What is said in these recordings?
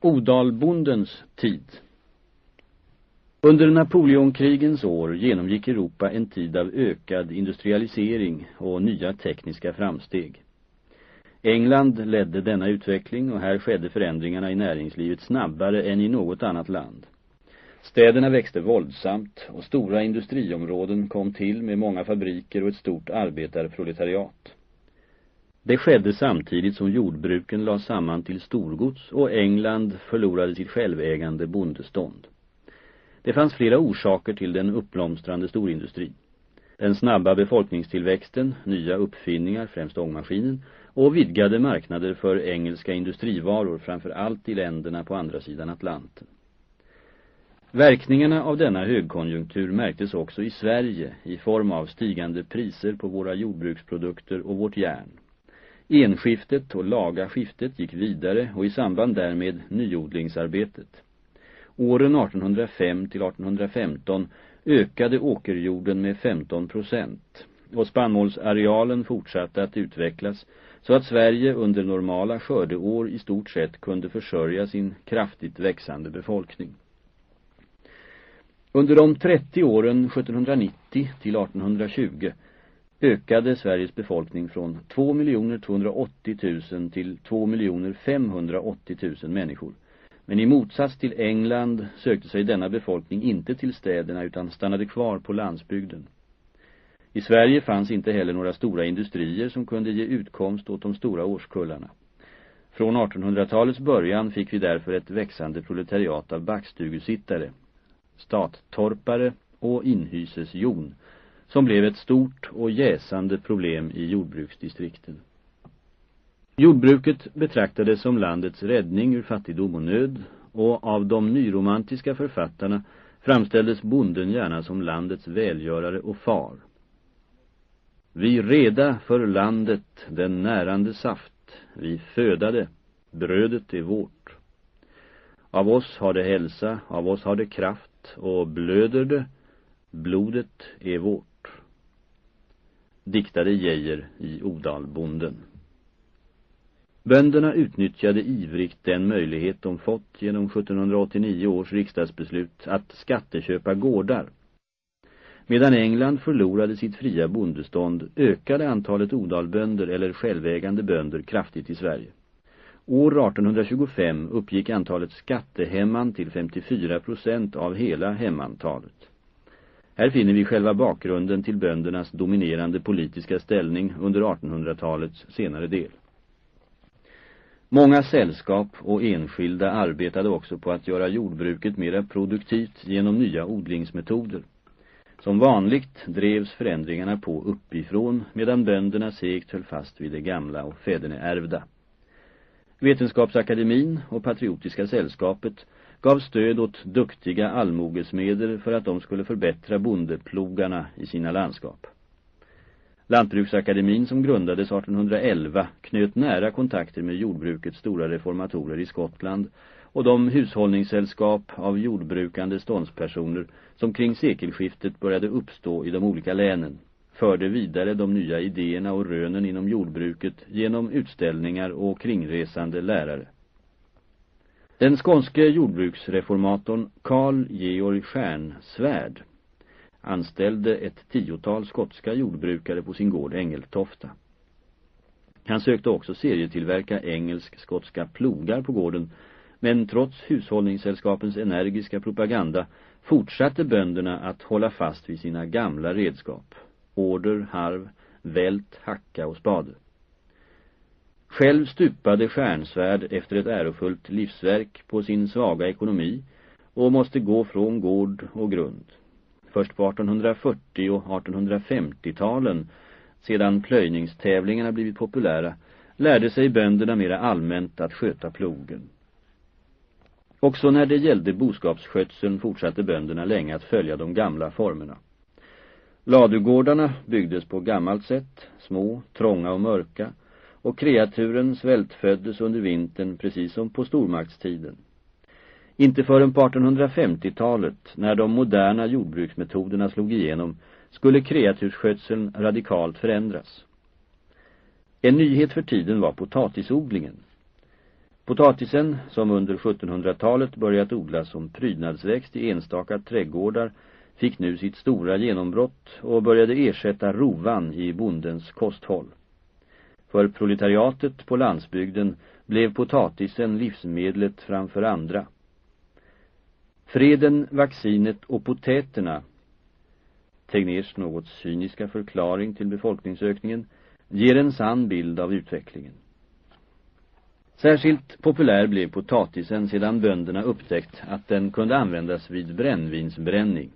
Odalbondens tid Under Napoleonkrigens år genomgick Europa en tid av ökad industrialisering och nya tekniska framsteg. England ledde denna utveckling och här skedde förändringarna i näringslivet snabbare än i något annat land. Städerna växte våldsamt och stora industriområden kom till med många fabriker och ett stort arbetarproletariat. Det skedde samtidigt som jordbruken lades samman till storgods och England förlorade sitt självägande bondestånd. Det fanns flera orsaker till den uppblomstrande storindustrin. Den snabba befolkningstillväxten, nya uppfinningar, främst ångmaskinen, och vidgade marknader för engelska industrivaror framför allt i länderna på andra sidan Atlanten. Verkningarna av denna högkonjunktur märktes också i Sverige i form av stigande priser på våra jordbruksprodukter och vårt järn. Enskiftet och lagaskiftet gick vidare och i samband därmed nyodlingsarbetet. Åren 1805 till 1815 ökade åkerjorden med 15 procent och spannmålsarealen fortsatte att utvecklas så att Sverige under normala skördeår i stort sett kunde försörja sin kraftigt växande befolkning. Under de 30 åren 1790 till 1820 ökade Sveriges befolkning från 2 280 000 till 2 580 000 människor. Men i motsats till England sökte sig denna befolkning inte till städerna utan stannade kvar på landsbygden. I Sverige fanns inte heller några stora industrier som kunde ge utkomst åt de stora årskullarna. Från 1800-talets början fick vi därför ett växande proletariat av backstugusittare, stattorpare och inhysesjon som blev ett stort och jäsande problem i jordbruksdistrikten. Jordbruket betraktades som landets räddning ur fattigdom och nöd och av de nyromantiska författarna framställdes bonden gärna som landets välgörare och far. Vi reda för landet den närande saft, vi födade, brödet är vårt. Av oss har det hälsa, av oss har det kraft, och blöder det, blodet är vårt diktade Geijer i Odalbonden. Bönderna utnyttjade ivrigt den möjlighet de fått genom 1789 års riksdagsbeslut att skatteköpa gårdar. Medan England förlorade sitt fria bondestånd ökade antalet odalbönder eller självägande bönder kraftigt i Sverige. År 1825 uppgick antalet skattehemman till 54 procent av hela hemantalet. Här finner vi själva bakgrunden till böndernas dominerande politiska ställning under 1800-talets senare del. Många sällskap och enskilda arbetade också på att göra jordbruket mera produktivt genom nya odlingsmetoder. Som vanligt drevs förändringarna på uppifrån medan bönderna segt höll fast vid det gamla och fäderneärvda. Vetenskapsakademin och Patriotiska sällskapet gav stöd åt duktiga allmogesmeder för att de skulle förbättra bondeplogarna i sina landskap. Lantbruksakademin som grundades 1811 knöt nära kontakter med jordbrukets stora reformatorer i Skottland och de hushållningssällskap av jordbrukande ståndspersoner som kring sekelskiftet började uppstå i de olika länen förde vidare de nya idéerna och rönen inom jordbruket genom utställningar och kringresande lärare. Den skånske jordbruksreformatorn Karl Georg Stjärnsvärd anställde ett tiotal skotska jordbrukare på sin gård Engeltofta. Han sökte också serietillverka engelsk-skotska plogar på gården, men trots hushållningssällskapens energiska propaganda fortsatte bönderna att hålla fast vid sina gamla redskap, order, harv, vält, hacka och spade. Själv stupade Stjärnsvärd efter ett ärofullt livsverk på sin svaga ekonomi och måste gå från gård och grund. Först på 1840- och 1850-talen, sedan plöjningstävlingarna blivit populära, lärde sig bönderna mera allmänt att sköta plogen. Också när det gällde boskapsskötseln fortsatte bönderna länge att följa de gamla formerna. Ladugårdarna byggdes på gammalt sätt, små, trånga och mörka, och kreaturen svältföddes under vintern precis som på stormaktstiden. Inte förrän på 1850-talet, när de moderna jordbruksmetoderna slog igenom, skulle kreatursskötseln radikalt förändras. En nyhet för tiden var potatisodlingen. Potatisen, som under 1700-talet börjat odlas som prydnadsväxt i enstaka trädgårdar, fick nu sitt stora genombrott och började ersätta rovan i bondens kosthåll. För proletariatet på landsbygden blev potatisen livsmedlet framför andra. Freden, vaccinet och potäterna, Tegners något cyniska förklaring till befolkningsökningen, ger en sann bild av utvecklingen. Särskilt populär blev potatisen sedan bönderna upptäckt att den kunde användas vid brännvinsbränning.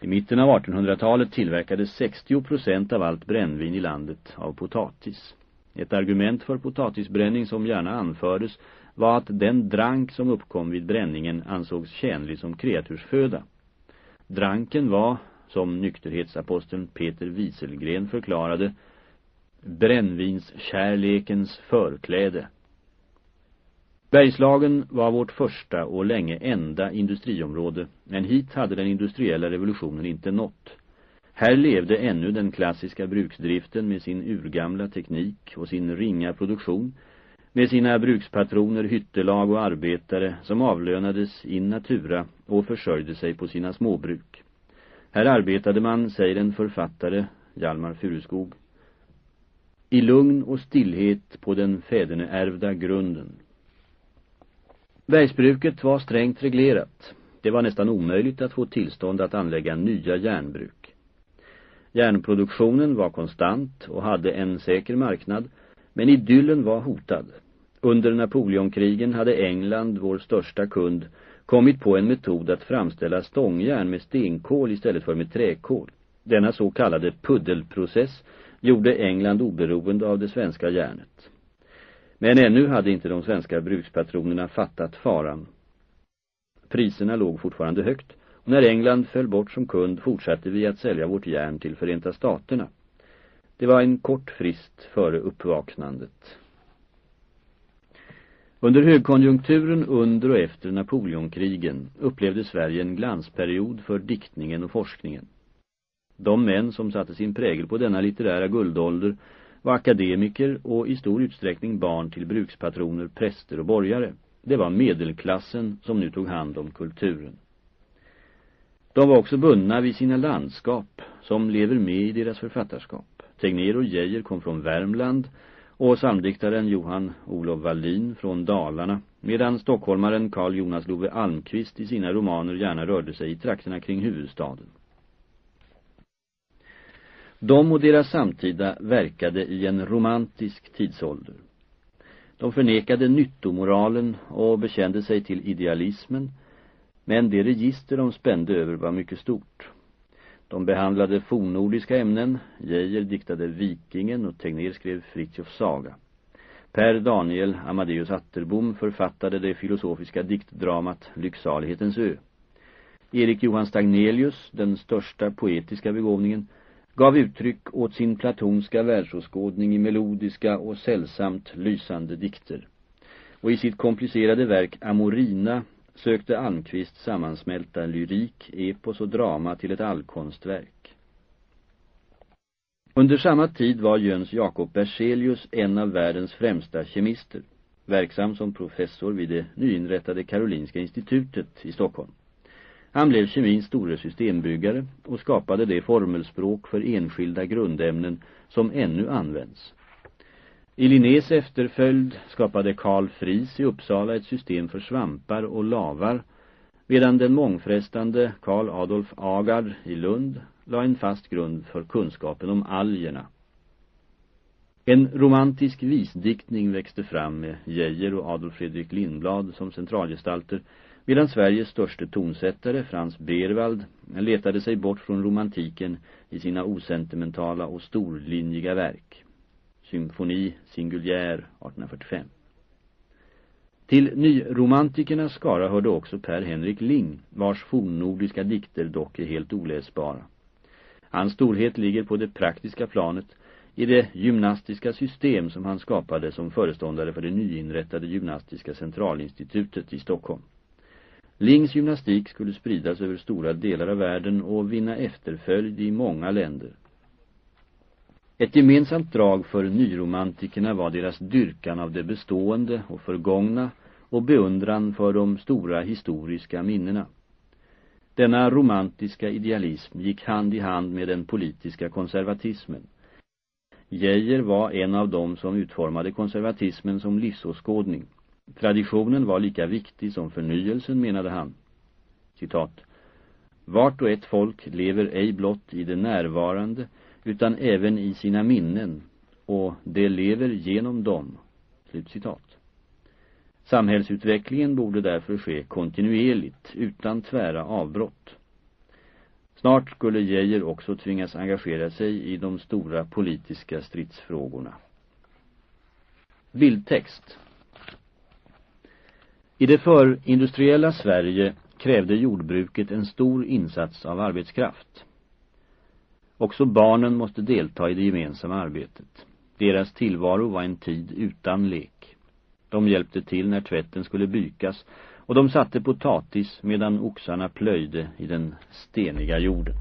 I mitten av 1800-talet tillverkades 60 procent av allt brännvin i landet av potatis. Ett argument för potatisbränning som gärna anfördes var att den drank som uppkom vid bränningen ansågs tjänlig som kreatursföda. Dranken var, som nykterhetsaposteln Peter Wieselgren förklarade, brännvinskärlekens förkläde. Bergslagen var vårt första och länge enda industriområde, men hit hade den industriella revolutionen inte nått. Här levde ännu den klassiska bruksdriften med sin urgamla teknik och sin ringa produktion, med sina brukspatroner, hyttelag och arbetare som avlönades in natura och försörjde sig på sina småbruk. Här arbetade man, säger en författare, Jalmar Furuskog, i lugn och stillhet på den fäderneärvda grunden. Bergsbruket var strängt reglerat. Det var nästan omöjligt att få tillstånd att anlägga nya järnbruk. Järnproduktionen var konstant och hade en säker marknad, men idyllen var hotad. Under Napoleonkrigen hade England, vår största kund, kommit på en metod att framställa stångjärn med stenkol istället för med träkol. Denna så kallade puddelprocess gjorde England oberoende av det svenska järnet. Men ännu hade inte de svenska brukspatronerna fattat faran. Priserna låg fortfarande högt när England föll bort som kund fortsatte vi att sälja vårt järn till Förenta Staterna. Det var en kort frist före uppvaknandet. Under högkonjunkturen under och efter Napoleonkrigen upplevde Sverige en glansperiod för diktningen och forskningen. De män som satte sin prägel på denna litterära guldålder var akademiker och i stor utsträckning barn till brukspatroner, präster och borgare. Det var medelklassen som nu tog hand om kulturen. De var också bundna vid sina landskap som lever med i deras författarskap. Tegner och Geijer kom från Värmland och samdiktaren Johan Olof Wallin från Dalarna medan stockholmaren Carl Jonas Love Almqvist i sina romaner gärna rörde sig i trakterna kring huvudstaden. De och deras samtida verkade i en romantisk tidsålder. De förnekade nyttomoralen och bekände sig till idealismen, men det register de spände över var mycket stort. De behandlade fornnordiska ämnen, Geijer diktade Vikingen och Tegnér skrev Fritjof Saga. Per Daniel Amadeus Atterbom författade det filosofiska diktdramat Lycksalighetens ö. Erik Johan Stagnelius, den största poetiska begåvningen, gav uttryck åt sin platonska världsåskådning i melodiska och sällsamt lysande dikter. Och i sitt komplicerade verk Amorina sökte Almqvist sammansmälta lyrik, epos och drama till ett allkonstverk. Under samma tid var Jöns Jakob Berzelius en av världens främsta kemister, verksam som professor vid det nyinrättade Karolinska institutet i Stockholm. Han blev kemins store systembyggare och skapade det formelspråk för enskilda grundämnen som ännu används. I Linnés efterföljd skapade Karl Fries i Uppsala ett system för svampar och lavar, medan den mångfrestande Karl Adolf Agard i Lund la en fast grund för kunskapen om algerna. En romantisk visdiktning växte fram med Geijer och Adolf Fredrik Lindblad som centralgestalter Medan Sveriges störste tonsättare, Frans Berwald, letade sig bort från romantiken i sina osentimentala och storlinjiga verk. Symfoni singuliär 1845. Till nyromantikernas skara hörde också Per Henrik Ling, vars fornnordiska dikter dock är helt oläsbara. Hans storhet ligger på det praktiska planet i det gymnastiska system som han skapade som föreståndare för det nyinrättade gymnastiska centralinstitutet i Stockholm. Lings gymnastik skulle spridas över stora delar av världen och vinna efterföljd i många länder. Ett gemensamt drag för nyromantikerna var deras dyrkan av det bestående och förgångna och beundran för de stora historiska minnena. Denna romantiska idealism gick hand i hand med den politiska konservatismen. Geijer var en av dem som utformade konservatismen som livsåskådning. Traditionen var lika viktig som förnyelsen, menade han. Citat. Vart och ett folk lever ej blott i det närvarande utan även i sina minnen och det lever genom dem. Slutcitat. Samhällsutvecklingen borde därför ske kontinuerligt, utan tvära avbrott. Snart skulle Geijer också tvingas engagera sig i de stora politiska stridsfrågorna. Bildtext I det förindustriella Sverige krävde jordbruket en stor insats av arbetskraft. Också barnen måste delta i det gemensamma arbetet. Deras tillvaro var en tid utan lek. De hjälpte till när tvätten skulle bykas och de satte potatis medan oxarna plöjde i den steniga jorden.